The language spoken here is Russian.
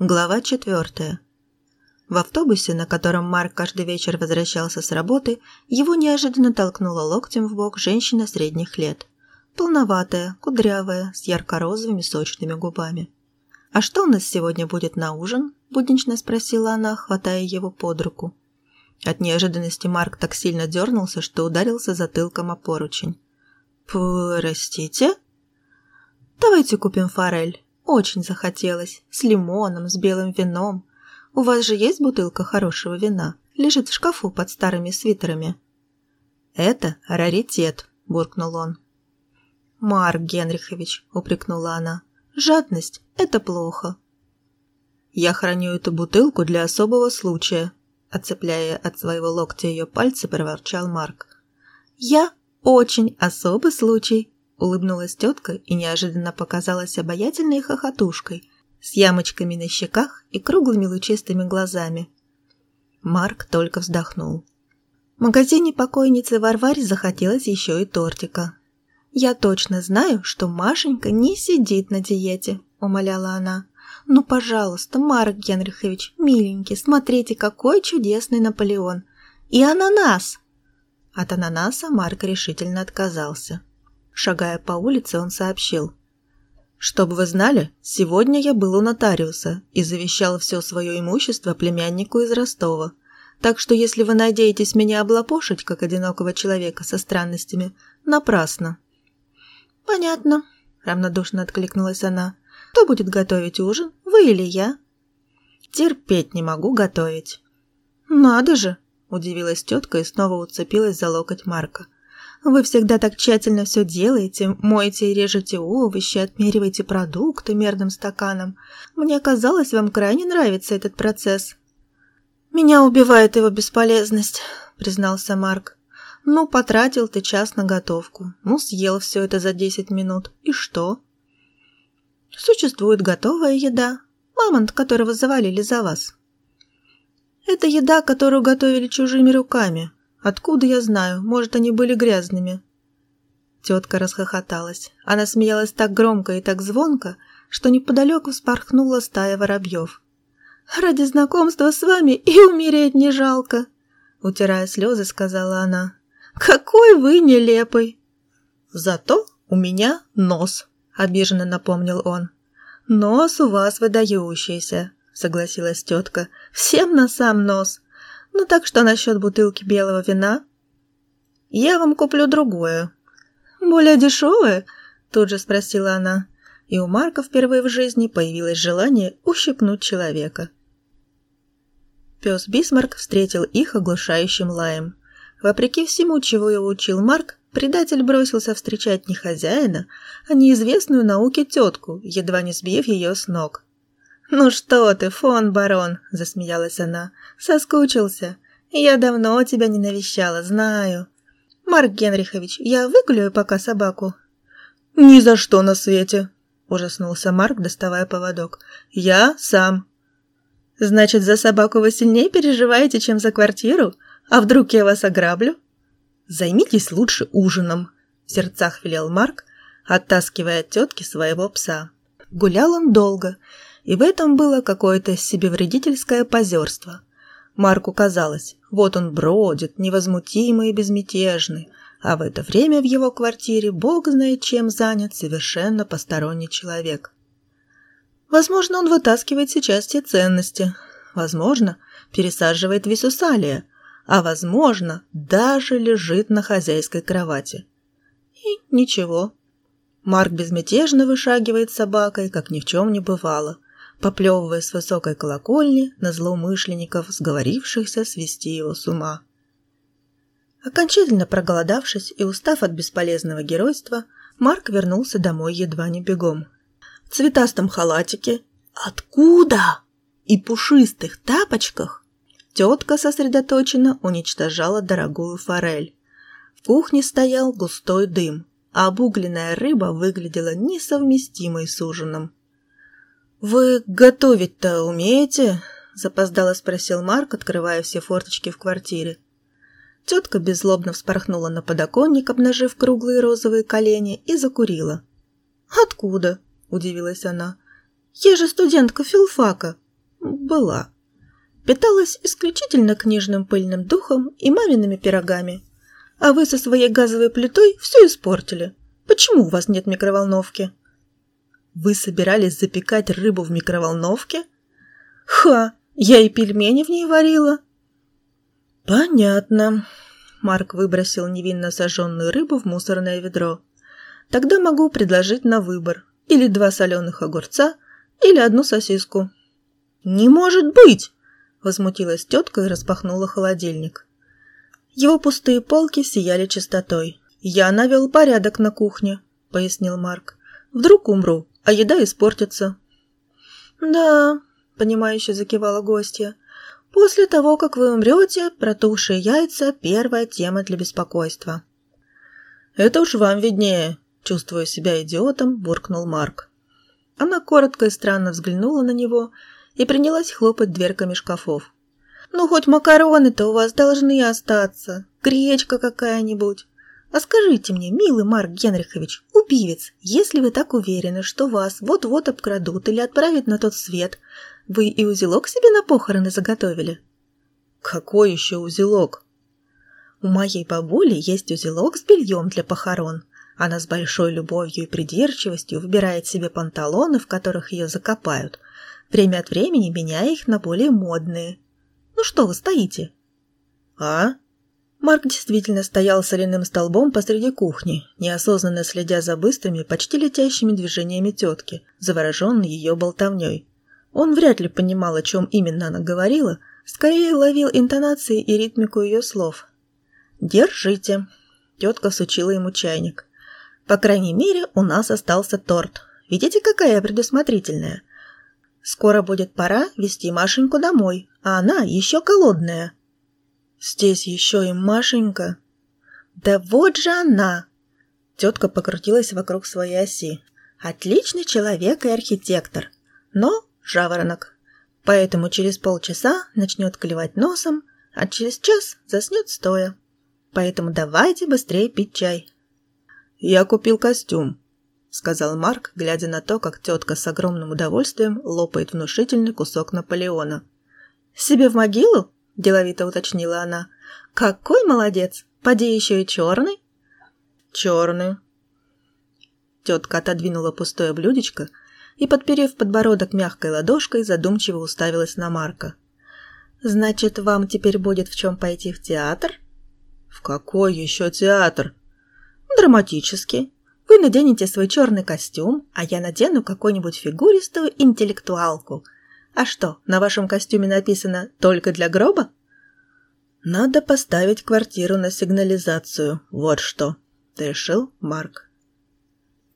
Глава четвертая. В автобусе, на котором Марк каждый вечер возвращался с работы, его неожиданно толкнула локтем в бок женщина средних лет. Полноватая, кудрявая, с ярко-розовыми сочными губами. «А что у нас сегодня будет на ужин?» – буднично спросила она, хватая его под руку. От неожиданности Марк так сильно дернулся, что ударился затылком о поручень. «Простите?» «Давайте купим форель. Очень захотелось. С лимоном, с белым вином. У вас же есть бутылка хорошего вина? Лежит в шкафу под старыми свитерами. Это раритет, буркнул он. Марк Генрихович, упрекнула она. Жадность – это плохо. Я храню эту бутылку для особого случая, отцепляя от своего локтя ее пальцы, проворчал Марк. Я очень особый случай, Улыбнулась тетка и неожиданно показалась обаятельной хохотушкой с ямочками на щеках и круглыми лучистыми глазами. Марк только вздохнул. В магазине покойницы Варваре захотелось еще и тортика. «Я точно знаю, что Машенька не сидит на диете», — умоляла она. «Ну, пожалуйста, Марк Генрихович, миленький, смотрите, какой чудесный Наполеон! И ананас!» От ананаса Марк решительно отказался. Шагая по улице, он сообщил. «Чтобы вы знали, сегодня я был у нотариуса и завещал все свое имущество племяннику из Ростова. Так что если вы надеетесь меня облапошить, как одинокого человека со странностями, напрасно». «Понятно», — равнодушно откликнулась она. «Кто будет готовить ужин, вы или я?» «Терпеть не могу готовить». «Надо же!» – удивилась тетка и снова уцепилась за локоть Марка. Вы всегда так тщательно все делаете, моете и режете овощи, отмериваете продукты мерным стаканом. Мне казалось, вам крайне нравится этот процесс». «Меня убивает его бесполезность», — признался Марк. «Ну, потратил ты час на готовку. Ну, съел все это за десять минут. И что?» «Существует готовая еда. Мамонт, которого завалили за вас». «Это еда, которую готовили чужими руками», Откуда я знаю? Может, они были грязными?» Тетка расхохоталась. Она смеялась так громко и так звонко, что неподалеку вспорхнула стая воробьев. «Ради знакомства с вами и умереть не жалко!» Утирая слезы, сказала она. «Какой вы нелепый!» «Зато у меня нос», — обиженно напомнил он. «Нос у вас выдающийся», — согласилась тетка. «Всем на сам нос. Ну так что насчет бутылки белого вина? Я вам куплю другое. Более дешевое? Тут же спросила она. И у Марка впервые в жизни появилось желание ущипнуть человека. Пес Бисмарк встретил их оглушающим лаем. Вопреки всему, чего его учил Марк, предатель бросился встречать не хозяина, а неизвестную науке тетку, едва не сбив ее с ног. «Ну что ты, фон барон!» – засмеялась она. «Соскучился. Я давно тебя не навещала, знаю. Марк Генрихович, я выгуляю пока собаку». «Ни за что на свете!» – ужаснулся Марк, доставая поводок. «Я сам». «Значит, за собаку вы сильнее переживаете, чем за квартиру? А вдруг я вас ограблю?» «Займитесь лучше ужином», – в сердцах велел Марк, оттаскивая от тетки своего пса. Гулял он долго – и в этом было какое-то себевредительское позерство. Марку казалось, вот он бродит, невозмутимый и безмятежный, а в это время в его квартире бог знает чем занят совершенно посторонний человек. Возможно, он вытаскивает сейчас те ценности, возможно, пересаживает Висусалия, а возможно, даже лежит на хозяйской кровати. И ничего. Марк безмятежно вышагивает собакой, как ни в чем не бывало – поплевывая с высокой колокольни на злоумышленников, сговорившихся свести его с ума. Окончательно проголодавшись и устав от бесполезного геройства, Марк вернулся домой едва не бегом. В цветастом халатике «Откуда?» и пушистых тапочках тетка сосредоточенно уничтожала дорогую форель. В кухне стоял густой дым, а обугленная рыба выглядела несовместимой с ужином. «Вы готовить-то умеете?» – запоздало спросил Марк, открывая все форточки в квартире. Тетка беззлобно вспорхнула на подоконник, обнажив круглые розовые колени, и закурила. «Откуда?» – удивилась она. «Я же студентка филфака. Была. Питалась исключительно книжным пыльным духом и мамиными пирогами. А вы со своей газовой плитой все испортили. Почему у вас нет микроволновки? Вы собирались запекать рыбу в микроволновке? Ха, я и пельмени в ней варила. Понятно. Марк выбросил невинно сожженную рыбу в мусорное ведро. Тогда могу предложить на выбор. Или два соленых огурца, или одну сосиску. «Не может быть!» – возмутилась тетка и распахнула холодильник. Его пустые полки сияли чистотой. «Я навел порядок на кухне», – пояснил Марк. «Вдруг умру, а еда испортится». «Да», – понимающе закивала гостья. «После того, как вы умрете, протухшие яйца – первая тема для беспокойства». «Это уж вам виднее», – чувствуя себя идиотом, буркнул Марк. Она коротко и странно взглянула на него и принялась хлопать дверками шкафов. «Ну, хоть макароны-то у вас должны остаться, гречка какая-нибудь. А скажите мне, милый Марк Генрихович, убивец, если вы так уверены, что вас вот-вот обкрадут или отправят на тот свет, вы и узелок себе на похороны заготовили?» «Какой еще узелок?» «У моей бабули есть узелок с бельем для похорон. Она с большой любовью и придирчивостью выбирает себе панталоны, в которых ее закопают, время от времени меняя их на более модные. Ну что вы стоите?» «А?» Марк действительно стоял соляным столбом посреди кухни, неосознанно следя за быстрыми, почти летящими движениями тетки, завороженный ее болтовней. Он вряд ли понимал, о чем именно она говорила, скорее ловил интонации и ритмику ее слов. «Держите!» Тетка сучила ему чайник. «По крайней мере, у нас остался торт. Видите, какая я предусмотрительная? Скоро будет пора вести Машеньку домой, а она еще голодная». «Здесь еще и Машенька?» «Да вот же она!» Тетка покрутилась вокруг своей оси. «Отличный человек и архитектор, но жаворонок. Поэтому через полчаса начнет клевать носом, а через час заснет стоя. Поэтому давайте быстрее пить чай». «Я купил костюм», — сказал Марк, глядя на то, как тетка с огромным удовольствием лопает внушительный кусок Наполеона. «Себе в могилу?» Деловито уточнила она. «Какой молодец! Поди еще и черный?» «Черный». Тетка отодвинула пустое блюдечко и, подперев подбородок мягкой ладошкой, задумчиво уставилась на Марка. «Значит, вам теперь будет в чем пойти в театр?» «В какой еще театр?» «Драматический. Вы наденете свой черный костюм, а я надену какую-нибудь фигуристую интеллектуалку – а что, на вашем костюме написано «только для гроба»? Надо поставить квартиру на сигнализацию, вот что, решил Марк.